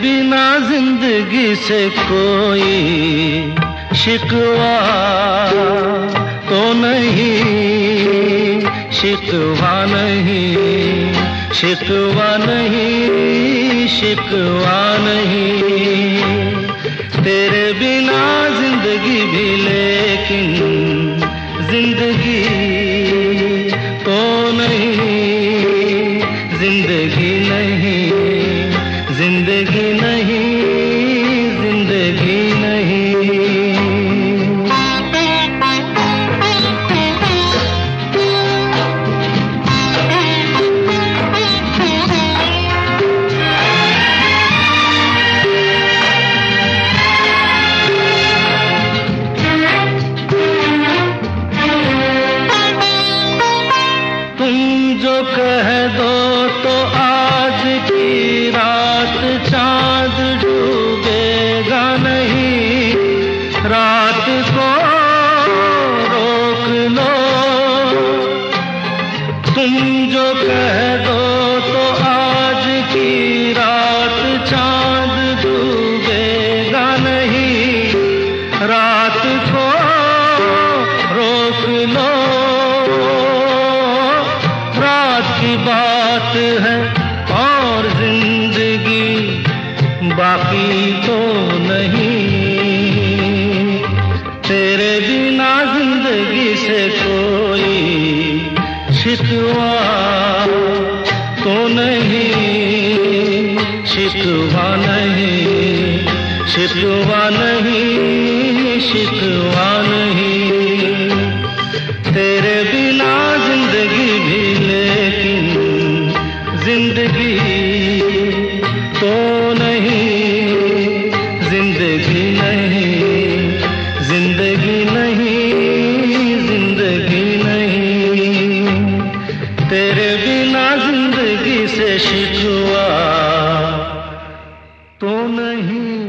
बिना ज़िंदगी से कोई शिकवा तो नहीं। शिकवा नहीं शिकवा नहीं शिकवा नहीं। तेरे बिना ज़िंदगी भी लेकिन ज़िंदगी तो नहीं। ज़िंदगी आज की रात चाँद डूबेगा नहीं। रात को रोक लो। तुम जो कह दो तो आज की रात चाँद डूबेगा नहीं। रात को बाकी तो नहीं। तेरे बिना ज़िंदगी से कोई शिकवा तो नहीं। शिकवा नहीं शिकवा नहीं शिकवा नहीं। तेरे बिना तो नहीं